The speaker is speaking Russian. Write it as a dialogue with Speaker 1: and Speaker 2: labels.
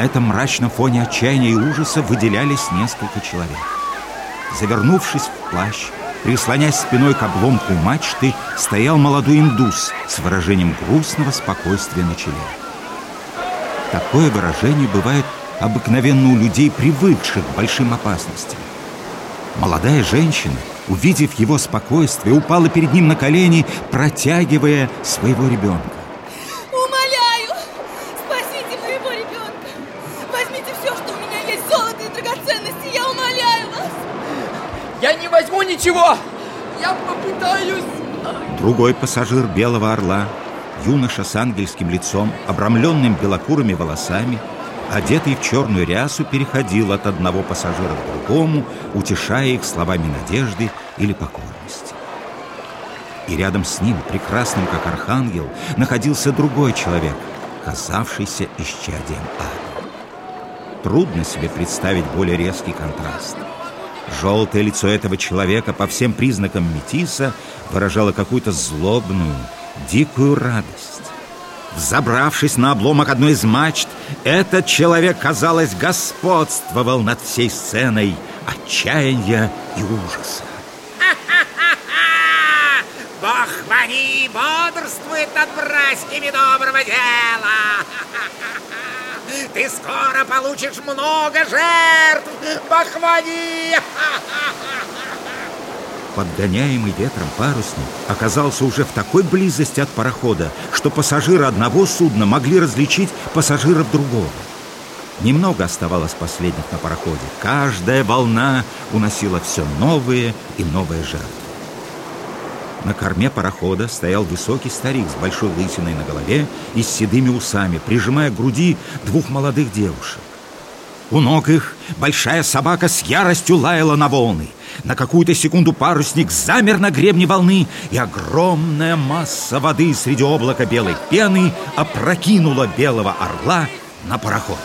Speaker 1: На этом мрачном фоне отчаяния и ужаса выделялись несколько человек. Завернувшись в плащ, прислонясь спиной к обломку мачты, стоял молодой индус с выражением грустного спокойствия на челе. Такое выражение бывает обыкновенно у людей, привыкших к большим опасностям. Молодая женщина, увидев его спокойствие, упала перед ним на колени, протягивая своего ребенка.
Speaker 2: Ничего. Я попытаюсь.
Speaker 1: Другой пассажир Белого Орла, юноша с ангельским лицом, обрамленным белокурыми волосами, одетый в черную рясу, переходил от одного пассажира к другому, утешая их словами надежды или покорности. И рядом с ним, прекрасным как архангел, находился другой человек, казавшийся исчадием ада. Трудно себе представить более резкий контраст. Желтое лицо этого человека по всем признакам метиса выражало какую-то злобную, дикую радость. Взобравшись на обломок одной из мачт, этот человек, казалось, господствовал над всей сценой отчаяния и ужаса.
Speaker 3: Бог хвани бодрствует над братьями доброго дела. Ты скоро получишь много жертв, Бахвани!
Speaker 1: Подгоняемый ветром парусник оказался уже в такой близости от парохода, что пассажиры одного судна могли различить пассажиров другого. Немного оставалось последних на пароходе. Каждая волна уносила все новые и новые жертвы. На корме парохода стоял высокий старик с большой лысиной на голове и с седыми усами, прижимая к груди двух молодых девушек. У ног их большая собака с яростью лаяла на волны. На какую-то секунду парусник замер на гребне волны, и огромная масса воды среди облака белой пены опрокинула белого орла на пароход.